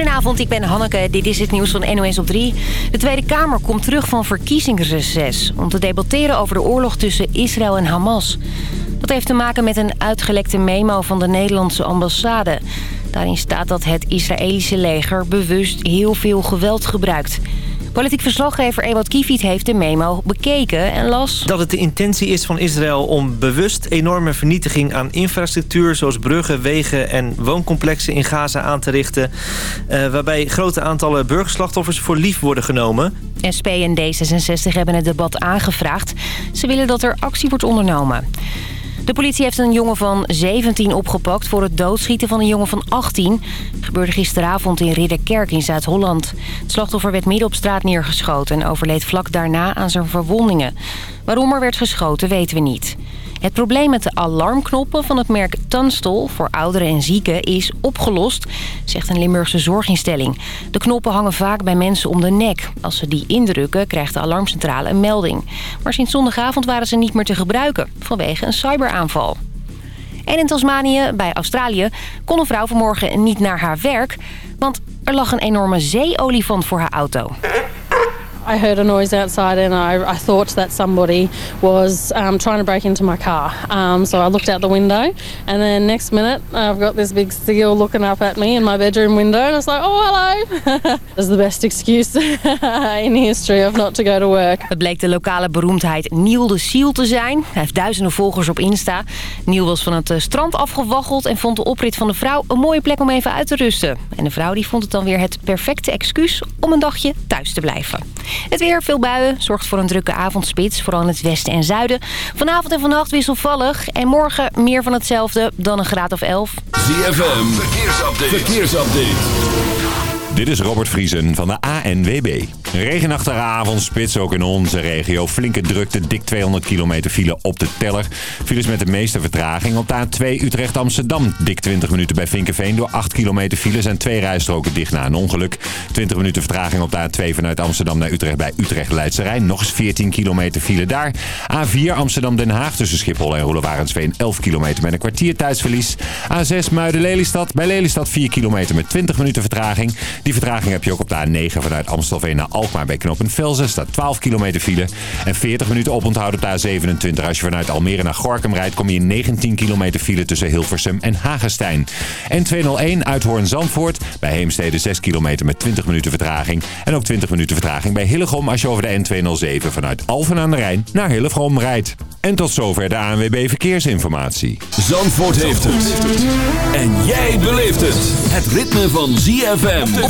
Goedenavond, ik ben Hanneke. Dit is het nieuws van NOS op 3. De Tweede Kamer komt terug van verkiezingsreces... om te debatteren over de oorlog tussen Israël en Hamas. Dat heeft te maken met een uitgelekte memo van de Nederlandse ambassade. Daarin staat dat het Israëlische leger bewust heel veel geweld gebruikt... Politiek verslaggever Ewout Kiefiet heeft de memo bekeken en las... Dat het de intentie is van Israël om bewust enorme vernietiging aan infrastructuur... zoals bruggen, wegen en wooncomplexen in Gaza aan te richten... Uh, waarbij grote aantallen burgerslachtoffers voor lief worden genomen. SP en D66 hebben het debat aangevraagd. Ze willen dat er actie wordt ondernomen. De politie heeft een jongen van 17 opgepakt voor het doodschieten van een jongen van 18. Dat gebeurde gisteravond in Ridderkerk in Zuid-Holland. Het slachtoffer werd midden op straat neergeschoten en overleed vlak daarna aan zijn verwondingen. Waarom er werd geschoten weten we niet. Het probleem met de alarmknoppen van het merk Tunstall voor ouderen en zieken is opgelost, zegt een Limburgse zorginstelling. De knoppen hangen vaak bij mensen om de nek. Als ze die indrukken krijgt de alarmcentrale een melding. Maar sinds zondagavond waren ze niet meer te gebruiken vanwege een cyberaanval. En in Tasmanië, bij Australië, kon een vrouw vanmorgen niet naar haar werk... want er lag een enorme zeeolifant voor haar auto. I heard a noise outside and I, I thought that somebody was um, trying to break into my car. Um, so I looked out the window and then next minute I've got this big seal looking up at me in my bedroom window and I was like, oh hello. That's the best excuse in history of not to go to work. Het bleek de lokale beroemdheid Neil de Seal te zijn. Hij heeft duizenden volgers op Insta. Neil was van het eh, strand afgewaggeld en vond de oprit van de vrouw een mooie plek om even uit te rusten. En de vrouw die vond het dan weer het perfecte excuus om een dagje thuis te blijven. Het weer, veel buien, zorgt voor een drukke avondspits, vooral in het westen en zuiden. Vanavond en vannacht wisselvallig en morgen meer van hetzelfde dan een graad of 11. ZFM, verkeersupdate. verkeersupdate. Dit is Robert Vriesen van de ANWB. Regenachtige avondspits ook in onze regio. Flinke drukte, dik 200 kilometer file op de teller. Files met de meeste vertraging op de A2 Utrecht-Amsterdam. Dik 20 minuten bij Vinkenveen door 8 kilometer files en twee rijstroken dicht na een ongeluk. 20 minuten vertraging op de A2 vanuit Amsterdam naar Utrecht bij Utrecht-Leidse Rijn. Nog eens 14 kilometer file daar. A4 Amsterdam-Den Haag tussen Schiphol en Roelewarensveen 11 kilometer met een kwartier tijdsverlies. A6 Muiden-Lelystad bij Lelystad 4 kilometer met 20 minuten vertraging. Vertraging heb je ook op de A9 vanuit Amstelveen naar Alkmaar bij knooppunt Velzen. Staat 12 kilometer file. En 40 minuten oponthoud op de A27. Als je vanuit Almere naar Gorkum rijdt kom je in 19 kilometer file tussen Hilversum en Hagestein. En 201 Uithoorn-Zandvoort. Bij Heemstede 6 kilometer met 20 minuten vertraging. En ook 20 minuten vertraging bij Hillegom als je over de N207 vanuit Alphen aan de Rijn naar Hillegom rijdt. En tot zover de ANWB Verkeersinformatie. Zandvoort heeft het. En jij beleeft het. Het ritme van ZFM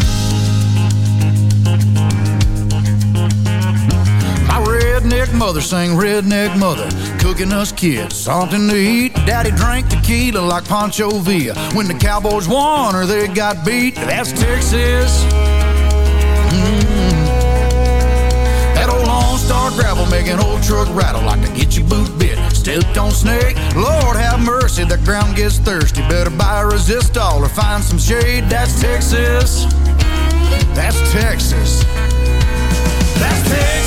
redneck mother sang redneck mother cooking us kids something to eat. Daddy drank tequila like pancho villa. When the cowboys won or they got beat that's texas. Mm. that old lone star gravel making old truck rattle like to get your boot bit. Stepped on snake. Lord have mercy the ground gets thirsty. Better buy a resistol or find some shade. That's texas. That's texas. That's Texas,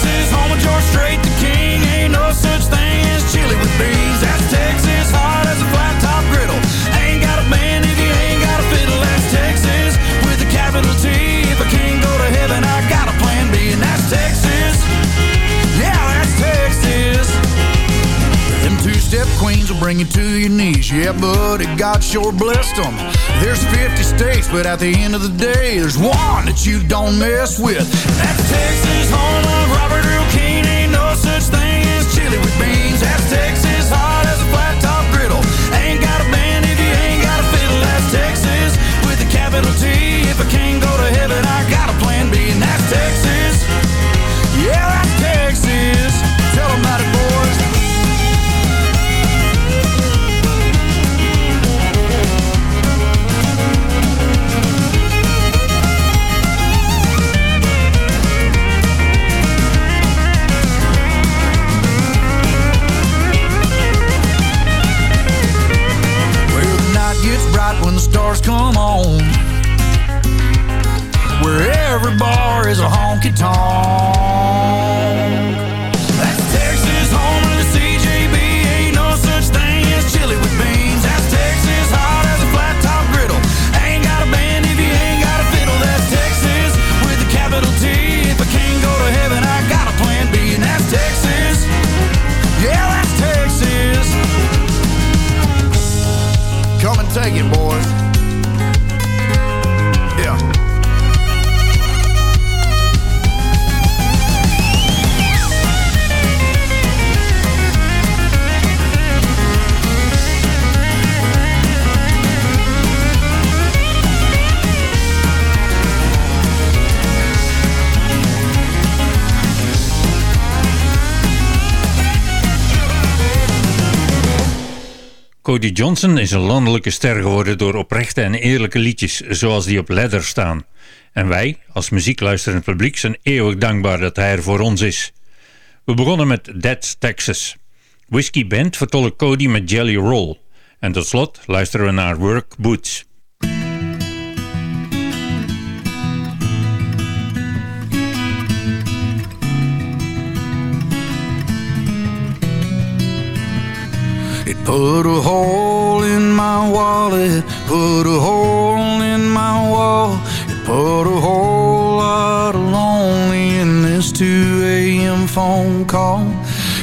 of George Strait, the king. Ain't no such thing as chili with beans. That's Texas, hard as a flat top griddle. Ain't got a band if you ain't got a fiddle. That's Texas, with a capital T. If I can't go to heaven, I got a plan B, and that's Texas. Yeah, that's Texas. Them two-step queens will bring you to your knees. Yeah, buddy, God sure blessed them. There's 50 states, but at the end of the day, there's one that you don't mess with. That's Texas, home of Robert Earl Keen. With is a honky tonk Cody Johnson is een landelijke ster geworden door oprechte en eerlijke liedjes, zoals die op Leather staan. En wij, als muziekluisterend publiek, zijn eeuwig dankbaar dat hij er voor ons is. We begonnen met Dead's Texas. Whiskey Band vertolkt Cody met Jelly Roll. En tot slot luisteren we naar Work Boots. Put a hole in my wallet, put a hole in my wall. It put a whole lot of lonely in this 2 a.m. phone call.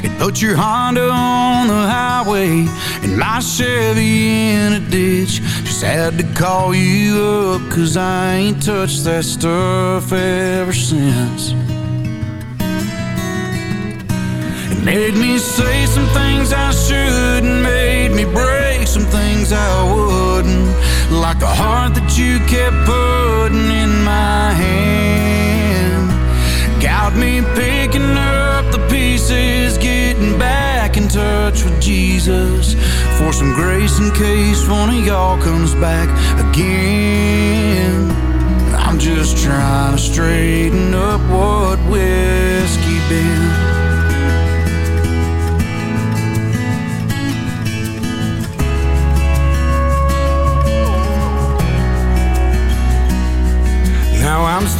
It put your Honda on the highway and my Chevy in a ditch. Just had to call you up cause I ain't touched that stuff ever since. Made me say some things I shouldn't Made me break some things I wouldn't Like the heart that you kept putting in my hand. Got me picking up the pieces Getting back in touch with Jesus. For some grace in case one of y'all comes back again. I'm just trying to straighten up what whiskey been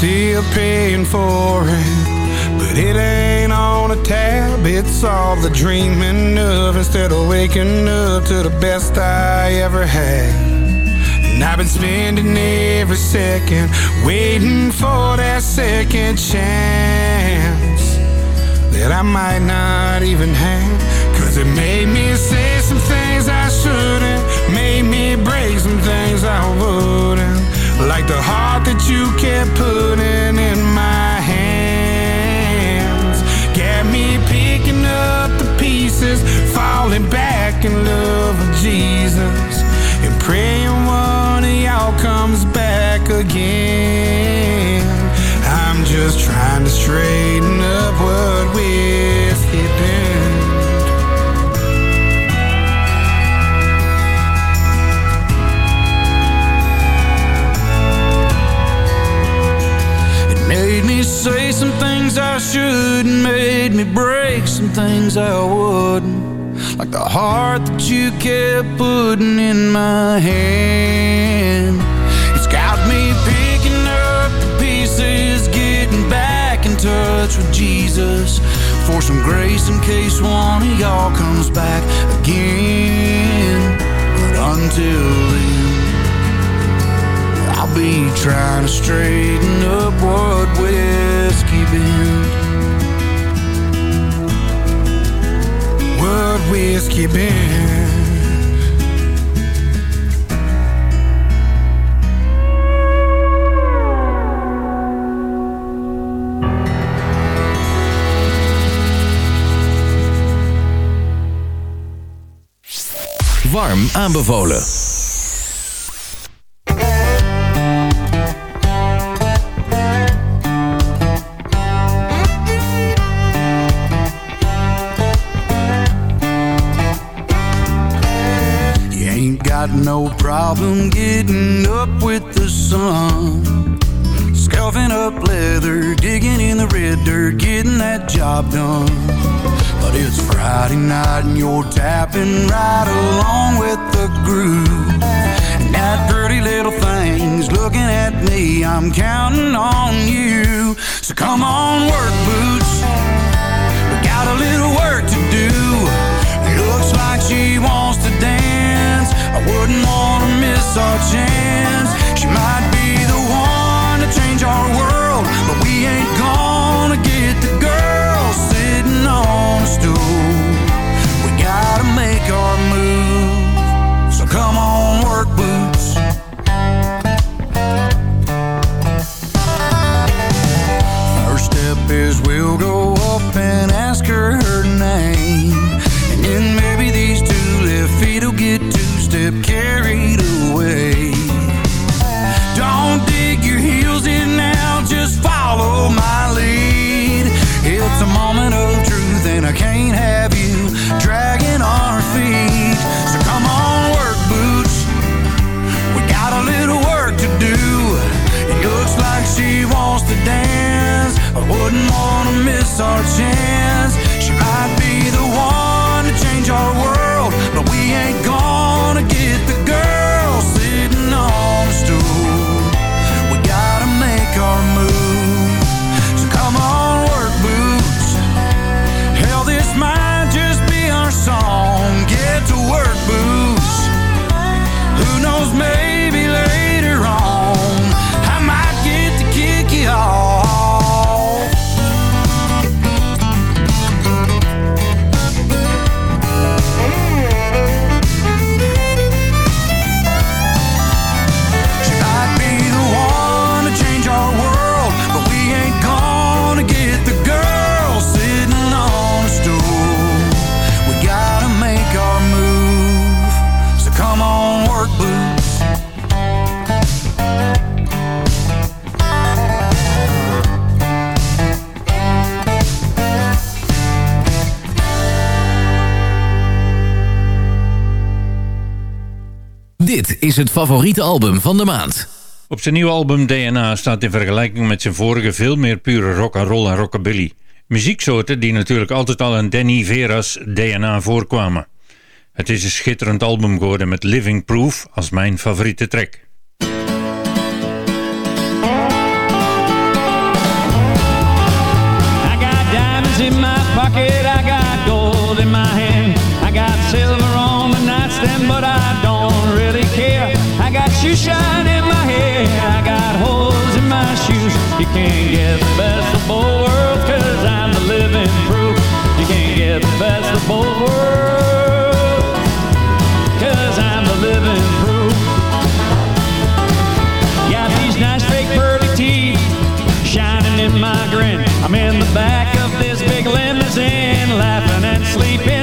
still paying for it, but it ain't on a tab. It's all the dreaming of instead of waking up to the best I ever had. And I've been spending every second waiting for that second chance that I might not even have. Cause it made me say some things I shouldn't, made me break some things I wouldn't. Like the heart that you kept putting in my hands. Got me picking up the pieces Falling back in love with Jesus. And praying one of y'all comes back again. I'm just trying to straighten up what whiskey say some things I shouldn't Made me break some things I wouldn't. Like the heart that you kept putting in my hand. It's got me picking up the pieces Getting back in touch with Jesus. For some grace in case one of y'all comes back again. But until then I'll be trying to straighten up what whiskey whiskey been. Warm aanbevolen. Problem is het favoriete album van de maand. Op zijn nieuwe album DNA staat in vergelijking met zijn vorige veel meer pure rock and roll en rockabilly. Muzieksoorten die natuurlijk altijd al in Danny Vera's DNA voorkwamen. Het is een schitterend album geworden met Living Proof als mijn favoriete track. I got diamonds in my pocket You shine in my head. I got holes in my shoes. You can't get the best of both worlds, cause I'm the living proof. You can't get the best of both worlds, cause I'm the living proof. Got these nice fake pearly teeth shining in my grin. I'm in the back of this big limousine, laughing and sleeping.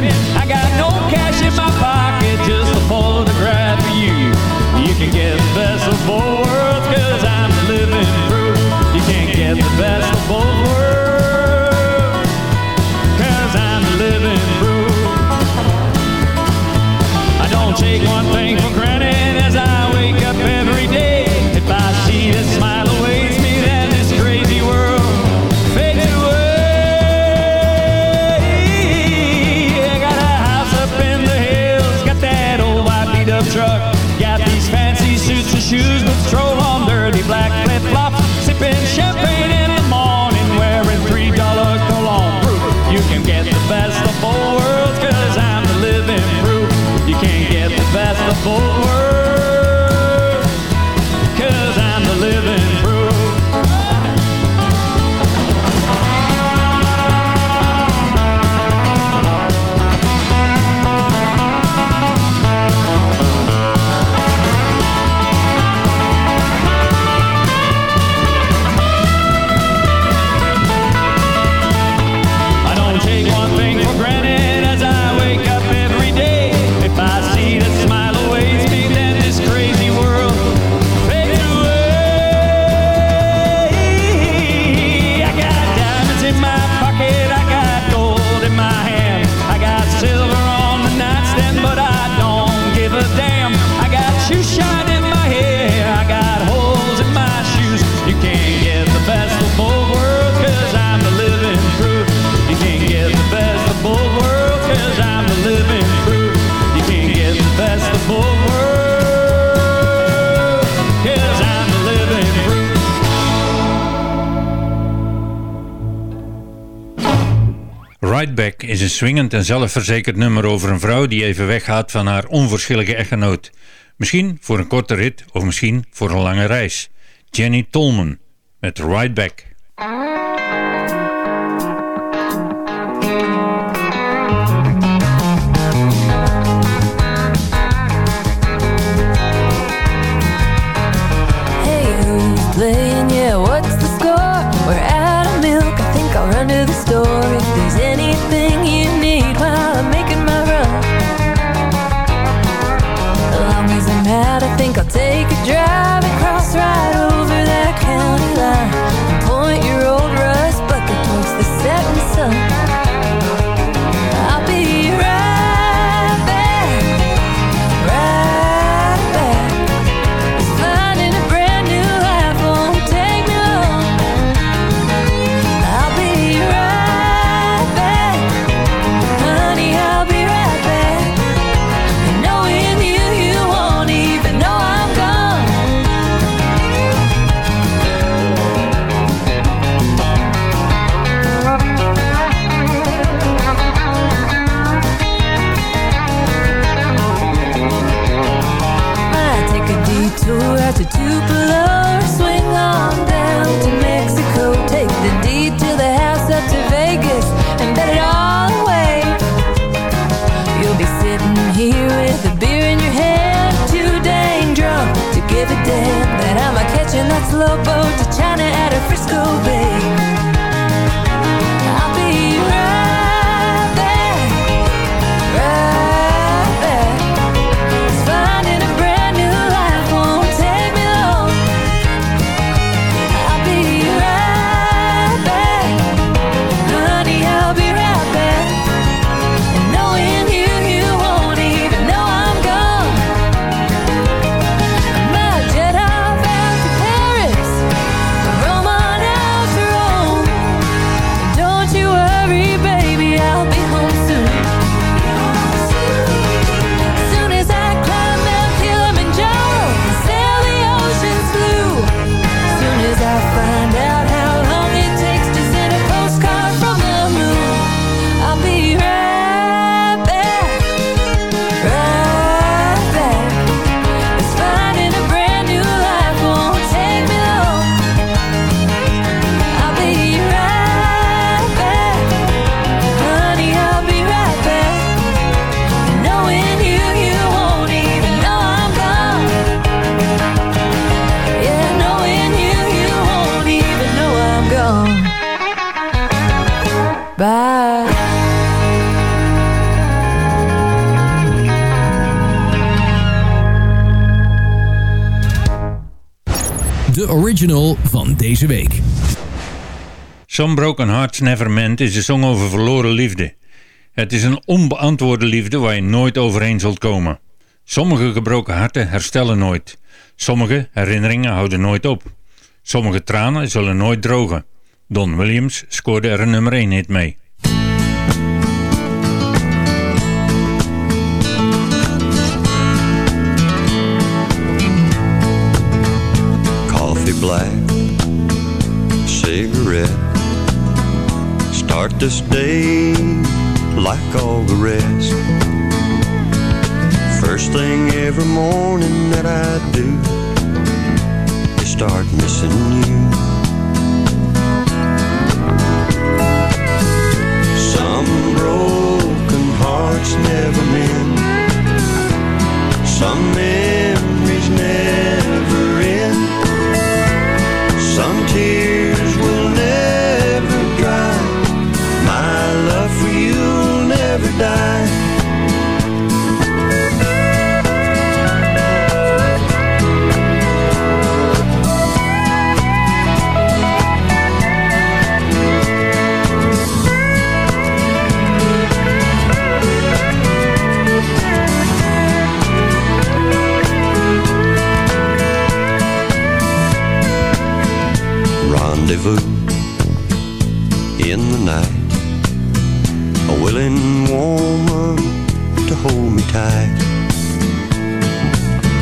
Back is een swingend en zelfverzekerd nummer over een vrouw die even weggaat van haar onverschillige echtgenoot. Misschien voor een korte rit of misschien voor een lange reis. Jenny Tolman met Right Back. slow boat to China at a Frisco Bay. Some Broken Hearts Never Meant is een song over verloren liefde. Het is een onbeantwoorde liefde waar je nooit overheen zult komen. Sommige gebroken harten herstellen nooit. Sommige herinneringen houden nooit op. Sommige tranen zullen nooit drogen. Don Williams scoorde er een nummer 1 hit mee. This day like all the rest. First thing every morning that I do is start missing you. Some broken hearts never mend. Some memories never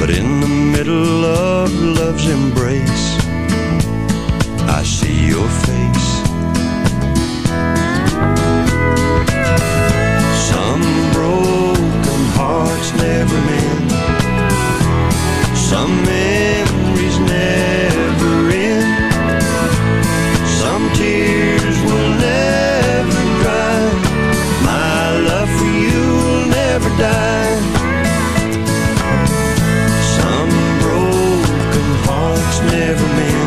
But in the middle of love's embrace, never mend.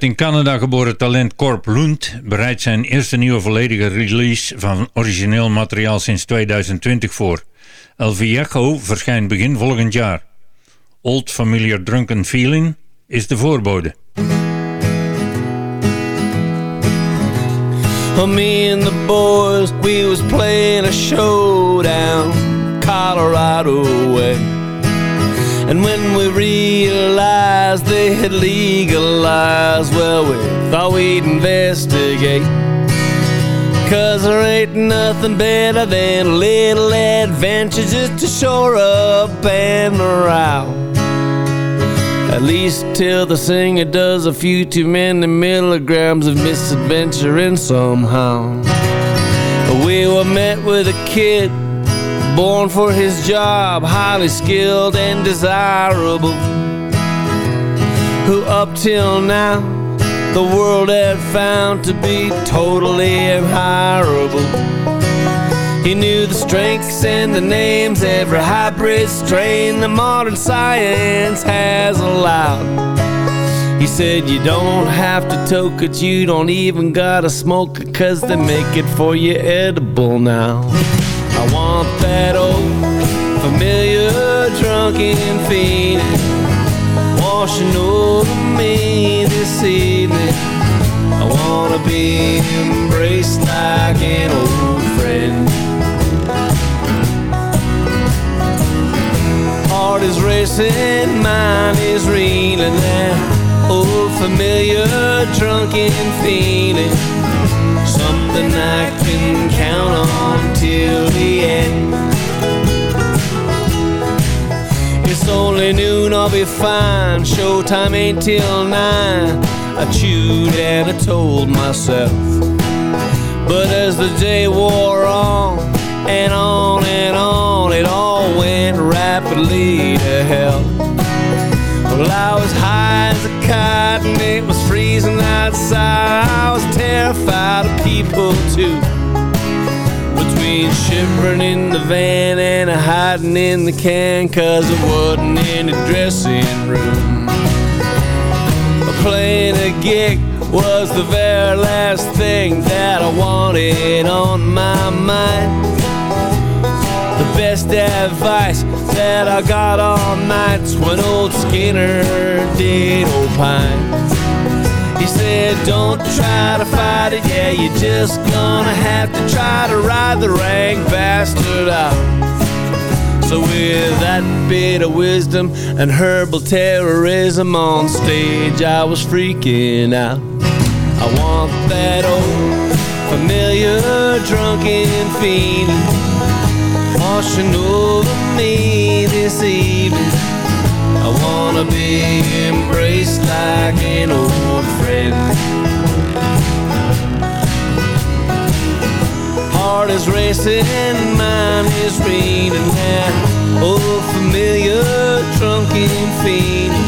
Het in Canada geboren talent Corp Lund bereidt zijn eerste nieuwe volledige release van origineel materiaal sinds 2020 voor. El Viejo verschijnt begin volgend jaar. Old Familiar Drunken Feeling is de voorbode. Me and the boys, we was playing a Colorado way. And when we realized they had legalized, well, we thought we'd investigate. Cause there ain't nothing better than a little adventure just to shore up and around. At least till the singer does a few too many milligrams of misadventuring somehow. We were met with a kid born for his job, highly skilled and desirable. Who up till now the world had found to be totally inhirable. He knew the strengths and the names, every hybrid strain the modern science has allowed. He said you don't have to toke it, you don't even gotta smoke it, cause they make it for you edible now. I want that old familiar drunken feeling washing over me this evening. I wanna be embraced like an old friend. Heart is racing, mind is reeling that old familiar drunken feeling. Something I can count on till the end. It's only noon I'll be fine. Showtime ain't till nine. I chewed and I told myself. But as the day wore on and on and on, it all went rapidly to hell. Well, I was high I was terrified of people too. Between shivering in the van and hiding in the can, cause there wasn't any dressing room. Playing a gig was the very last thing that I wanted on my mind. The best advice that I got all nights when old Skinner did opine. Said, Don't try to fight it, yeah, you're just gonna have to try to ride the rank bastard out. So with that bit of wisdom and herbal terrorism on stage, I was freaking out. I want that old familiar drunken feeling washing over me this evening. I wanna be embraced like an old friend. Heart is racing, mind is reading that old oh, familiar drunken feeling.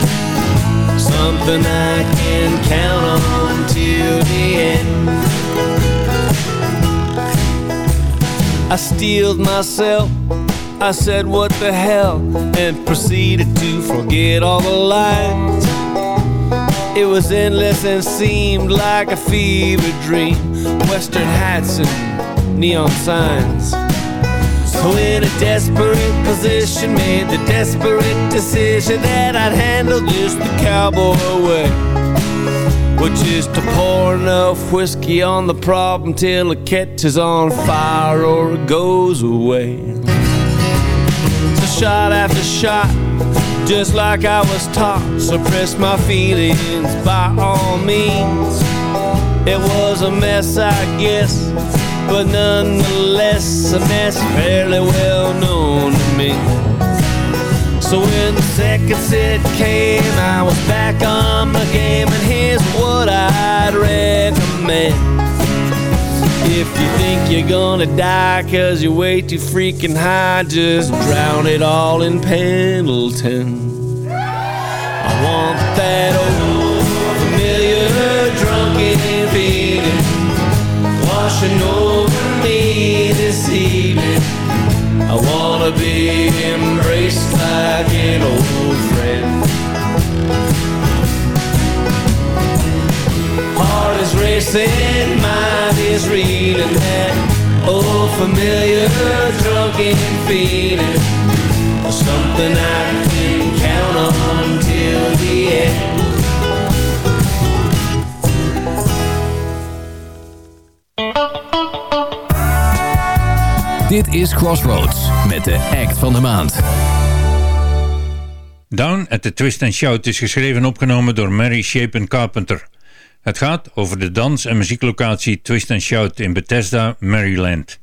Something I can count on till the end. I steeled myself. I said, what the hell? And proceeded to forget all the lines. It was endless and seemed like a fever dream. Western hats and neon signs. So in a desperate position, made the desperate decision that I'd handle this the cowboy way. Which is to pour enough whiskey on the problem till it catches on fire or it goes away. Shot after shot, just like I was taught, suppress my feelings by all means. It was a mess, I guess, but nonetheless, a mess fairly well known to me. So when the second set came, I was back on my game, and here's what I'd recommend. If you think you're gonna die cause you're way too freaking high, just drown it all in Pendleton. I want that old familiar drunken feeling washing over me this evening. I wanna be reeling. That old familiar drunken feeling. Something I can count on till the end. Dit is Crossroads met de act van de maand. Down at the Twist and Shout is geschreven en opgenomen door Mary Shapen Carpenter. Het gaat over de dans- en muzieklocatie Twist Shout in Bethesda, Maryland.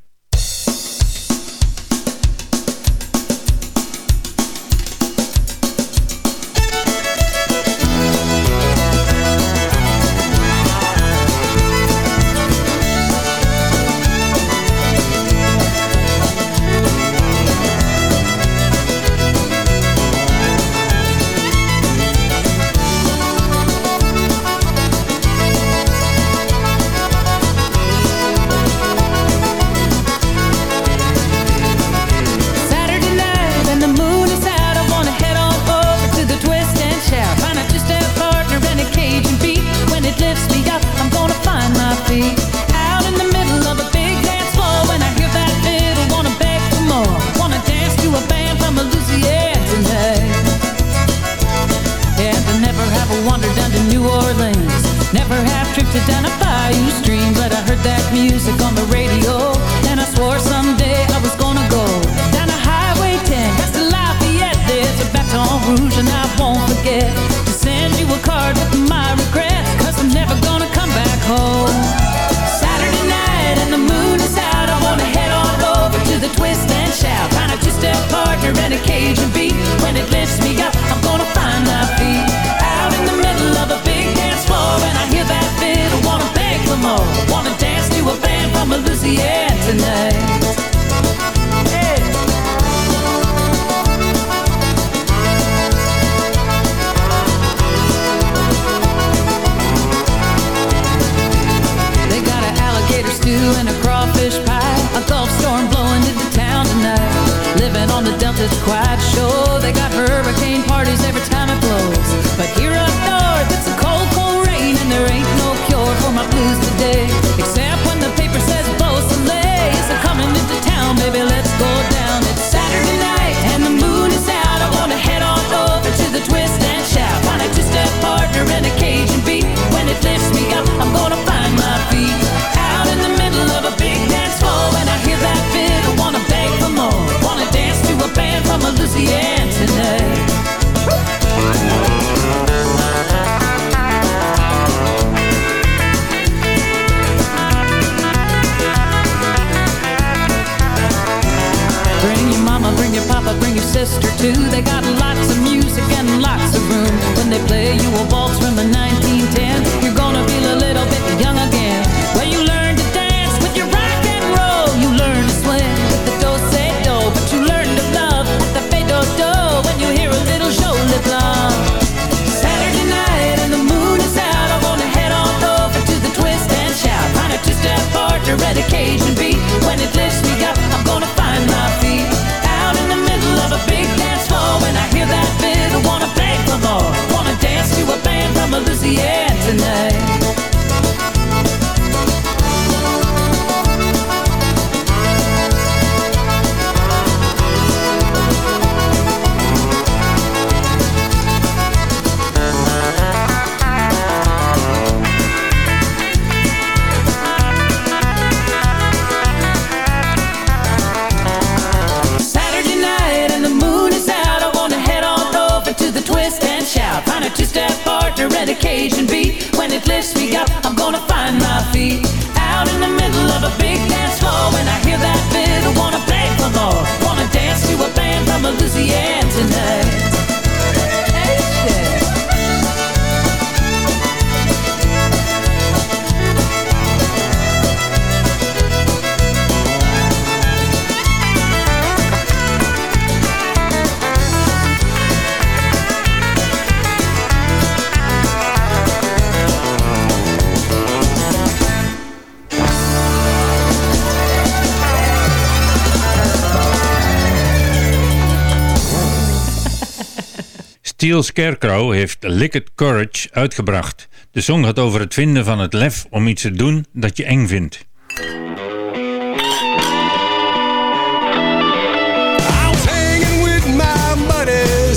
Steel Scarecrow heeft Liquid Courage uitgebracht. De song gaat over het vinden van het lef om iets te doen dat je eng vindt.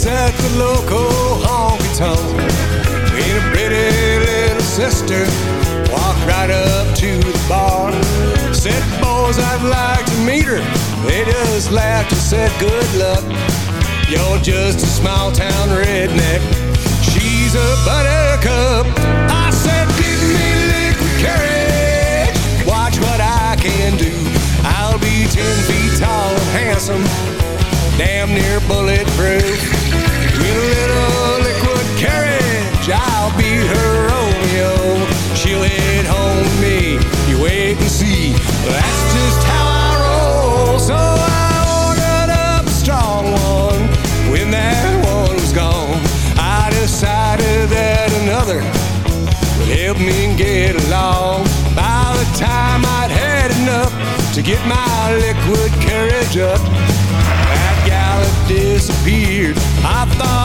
at the local honky. Me little sister walked right up to the bar. Said, boys, I'd like to meet her. They just laughed and said, good luck. You're just a small town redneck. She's a buddy. my liquid courage up. That gallop disappeared. I thought.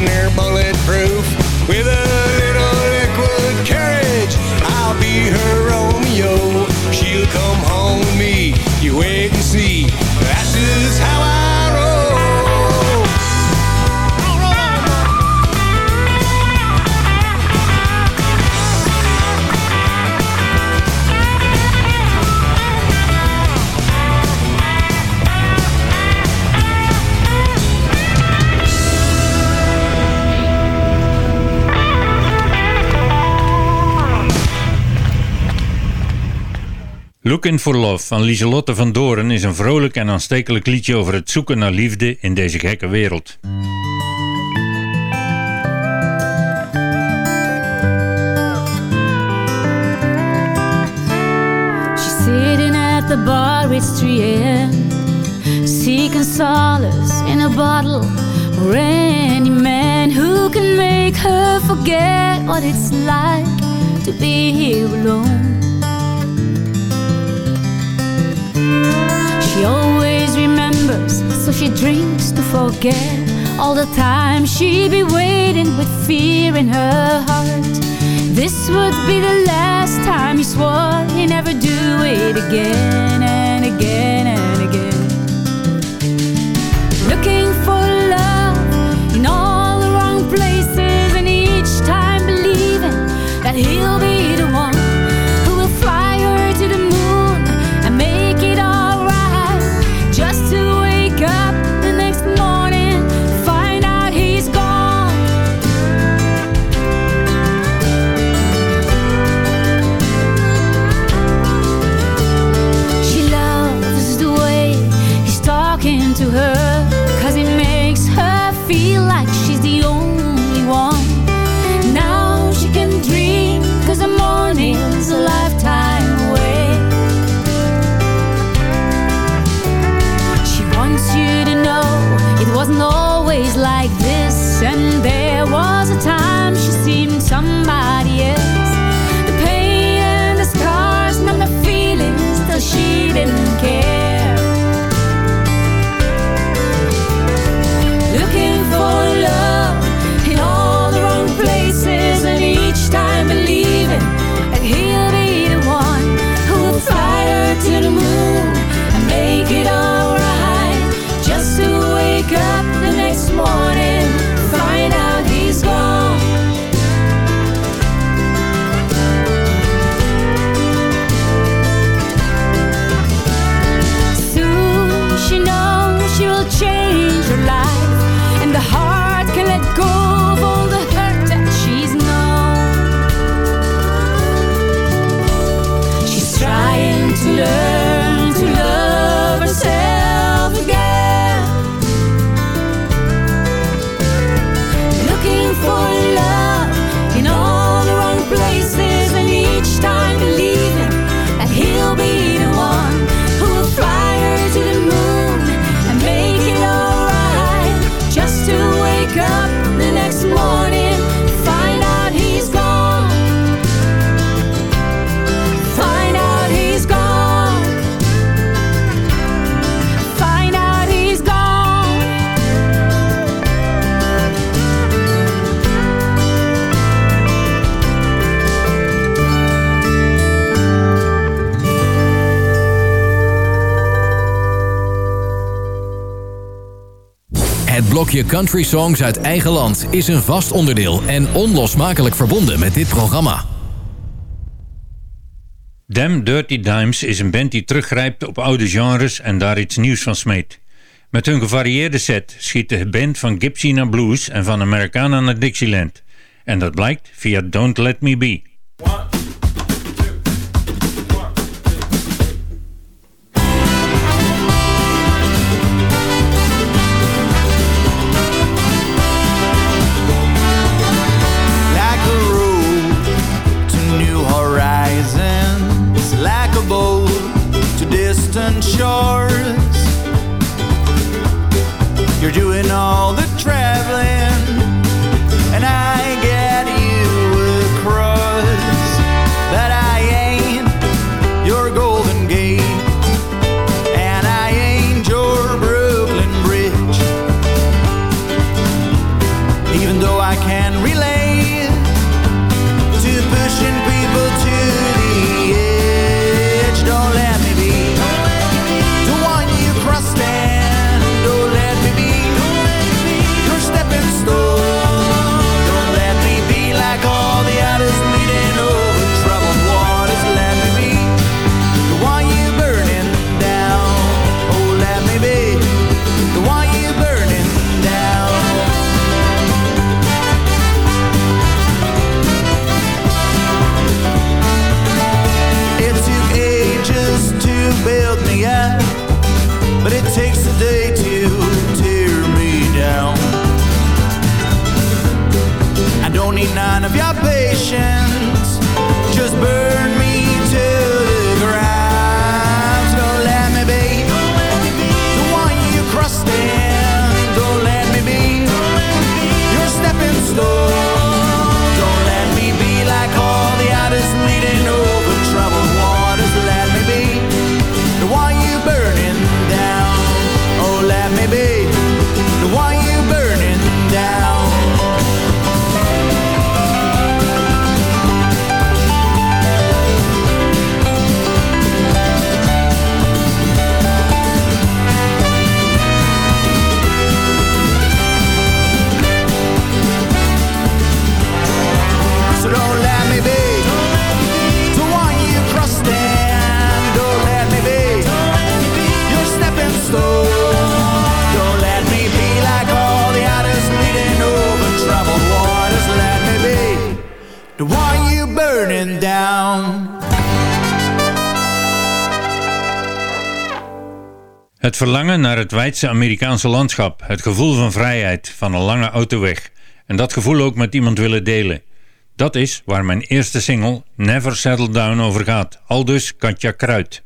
damn near bulletproof. With a little liquid courage, I'll be her Romeo. She'll come home with me, you wait and see. That's just how Looking for Love van Lieselotte van Doren is een vrolijk en aanstekelijk liedje over het zoeken naar liefde in deze gekke wereld. She's sitting at the bar, it's 3 a.m. Seeking solace in a bottle for any man who can make her forget what it's like to be here alone. She always remembers, so she drinks to forget. All the time she be waiting with fear in her heart. This would be the last time he swore he'd never do it again and again and again. Looking for love in all the wrong places, and each time believing that he'll be. blokje country songs uit eigen land is een vast onderdeel en onlosmakelijk verbonden met dit programma. Damn Dirty Dimes is een band die teruggrijpt op oude genres en daar iets nieuws van smeet. Met hun gevarieerde set schiet de band van Gypsy naar blues en van Americana naar Dixieland. En dat blijkt via Don't Let Me Be. bailed me out, but it takes a day to tear me down. I don't need none of your patience. Het verlangen naar het wijdse Amerikaanse landschap, het gevoel van vrijheid van een lange autoweg en dat gevoel ook met iemand willen delen. Dat is waar mijn eerste single Never Settle Down over gaat, aldus Katja Kruid.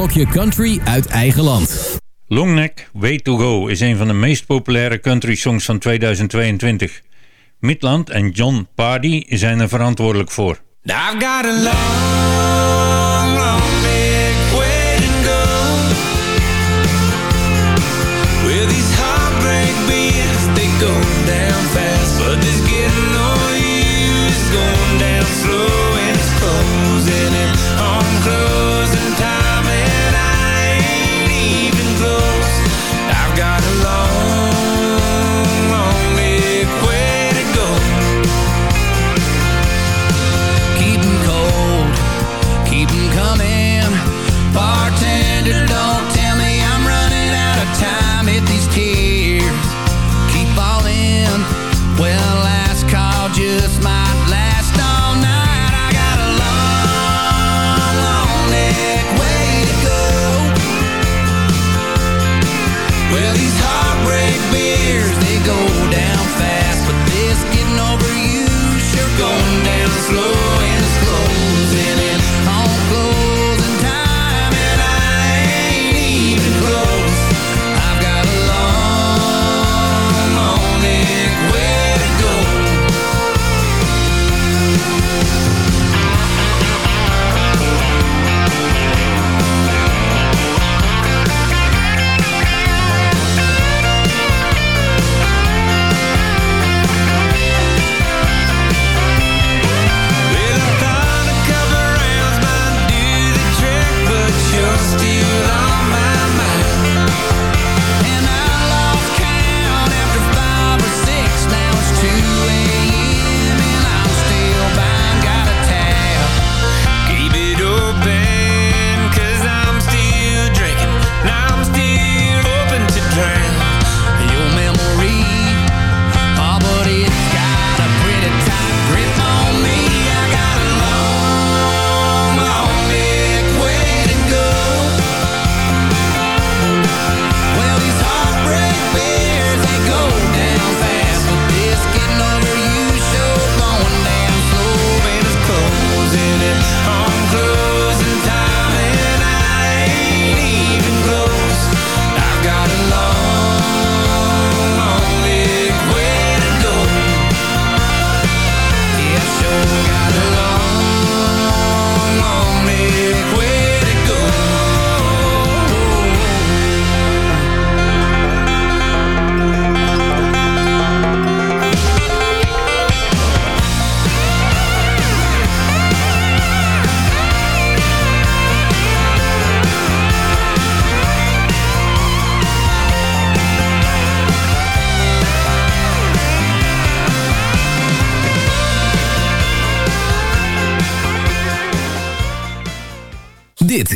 blokje country uit eigen land. Longneck Way to Go is een van de meest populaire country songs van 2022. Midland en John Pardy zijn er verantwoordelijk voor. I've got a long, long big way to go Where these heartbreak beers, they go down fast But this getting on you is going down slow And it's closing it on close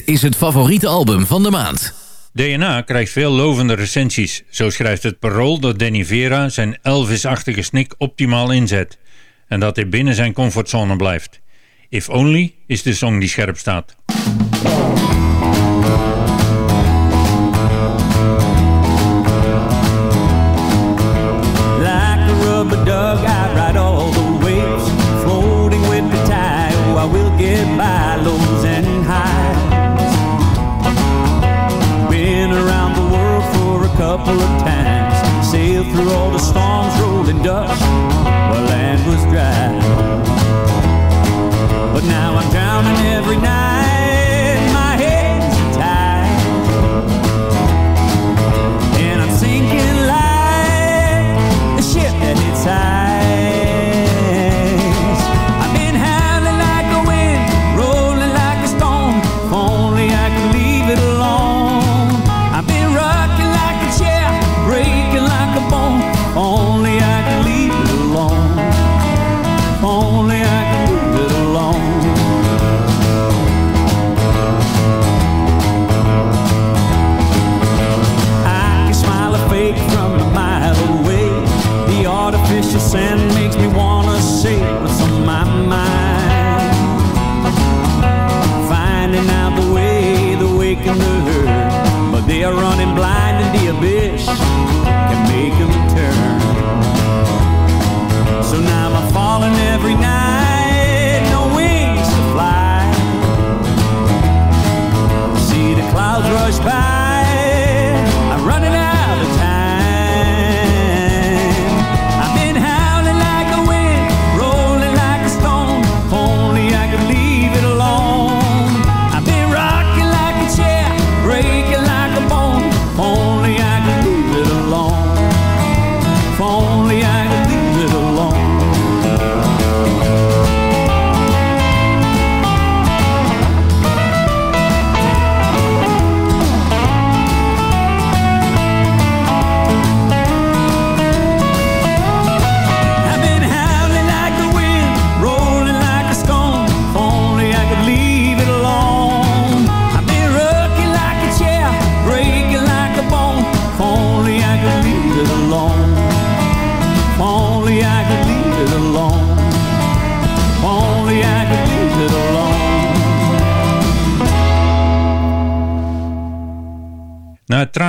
Is het favoriete album van de maand. DNA krijgt veel lovende recensies. Zo schrijft het parool dat Danny Vera zijn Elvis-achtige snik optimaal inzet. En dat hij binnen zijn comfortzone blijft. If Only is de song die scherp staat. couple of times. Sailed through all the storms, rolling dust, while land was dry. But now I'm drowning every night.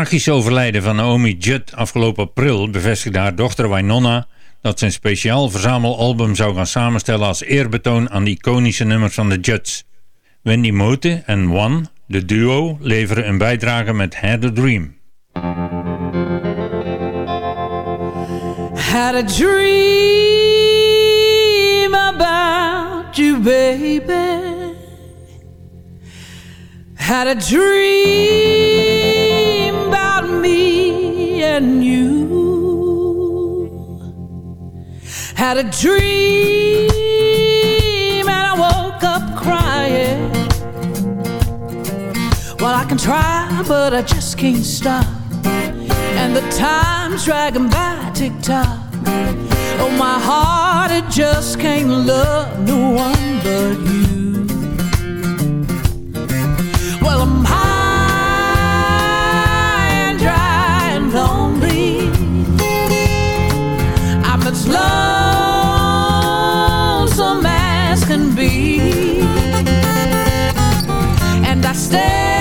tragische overlijden van Naomi Judd afgelopen april bevestigde haar dochter Wynonna dat ze een speciaal verzamelalbum zou gaan samenstellen als eerbetoon aan de iconische nummers van de Judds. Wendy Moten en One, de duo, leveren een bijdrage met Had a Dream. Had a dream about you, baby. Had a dream. and you had a dream and I woke up crying. Well, I can try, but I just can't stop. And the time's dragging by tick tock. Oh, my heart, it just can't love no one but you. Well, I'm high. stay.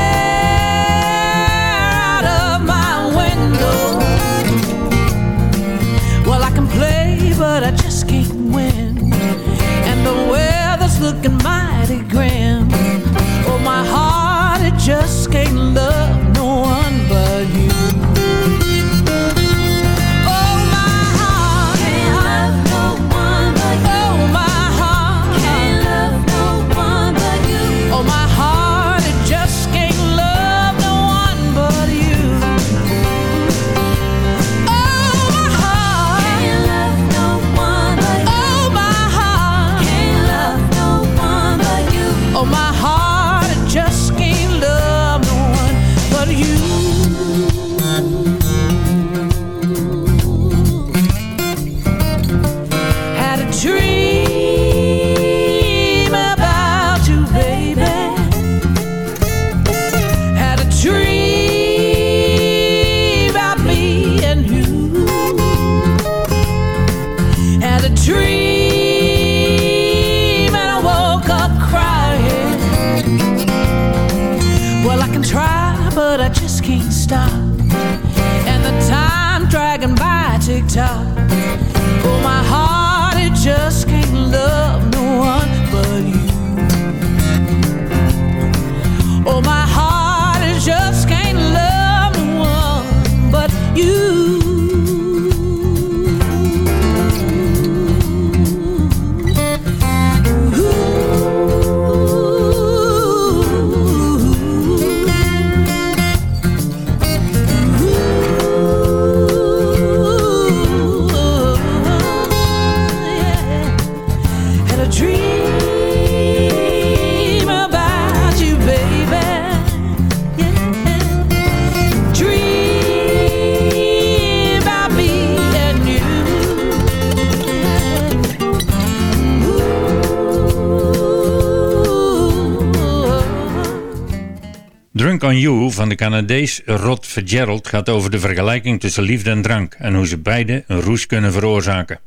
van de Canadees Rod Fitzgerald gaat over de vergelijking tussen liefde en drank en hoe ze beide een roes kunnen veroorzaken.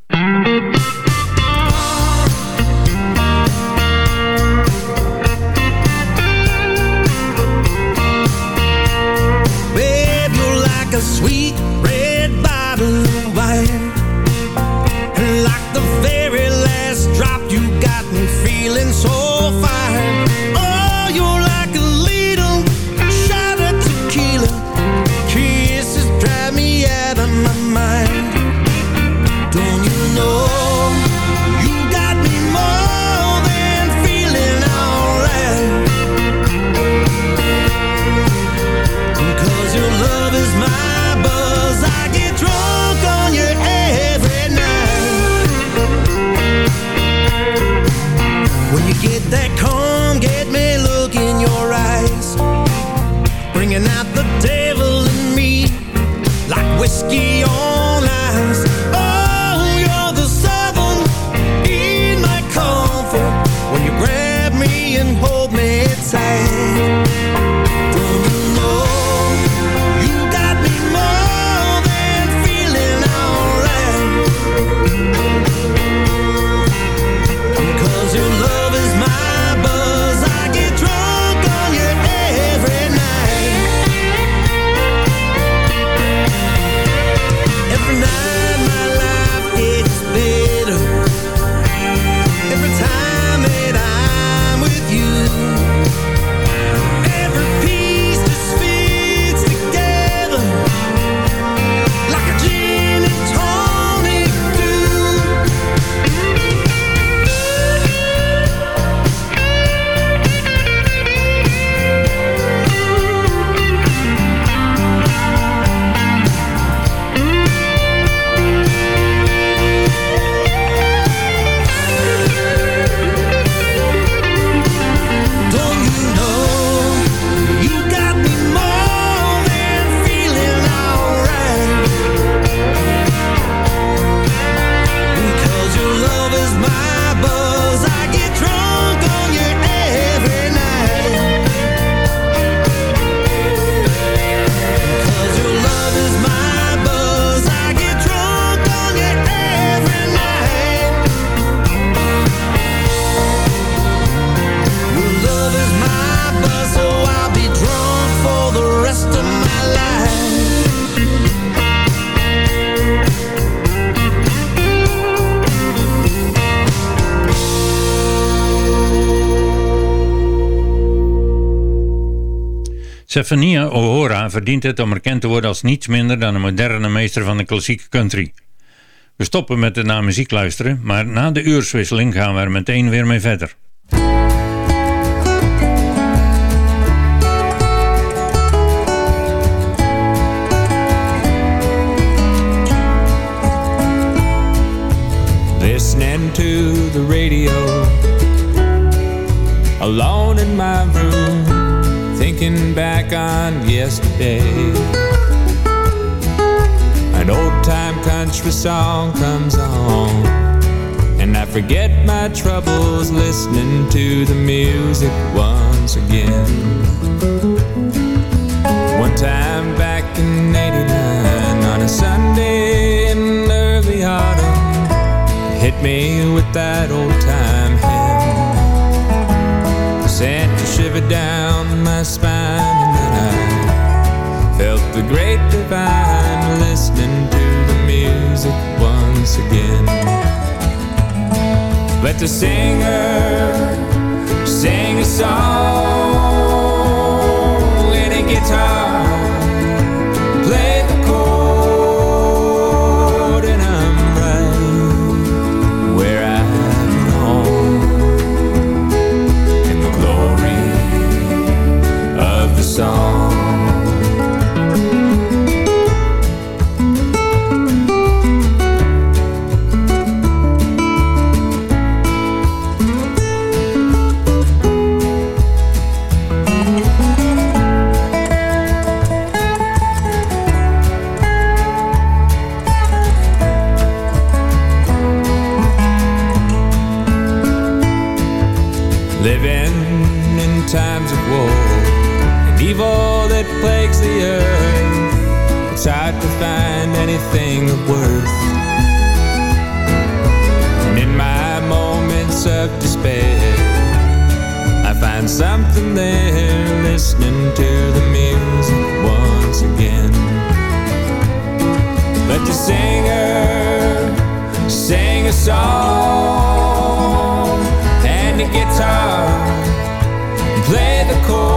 Stefania O'Hora verdient het om erkend te worden als niets minder dan een moderne meester van de klassieke country. We stoppen met het naar muziek luisteren, maar na de uurswisseling gaan we er meteen weer mee verder. Listening to the radio Alone in my room thinking back on yesterday. An old time country song comes on, and I forget my troubles listening to the music once again. One time back in 89 on a Sunday in early autumn, hit me with that old time hymn. Sent to shiver down my spine And then I felt the great divine Listening to the music once again. Let the singer sing a song. Find something there listening to the music once again. Let the singer sing a song and the guitar play the chord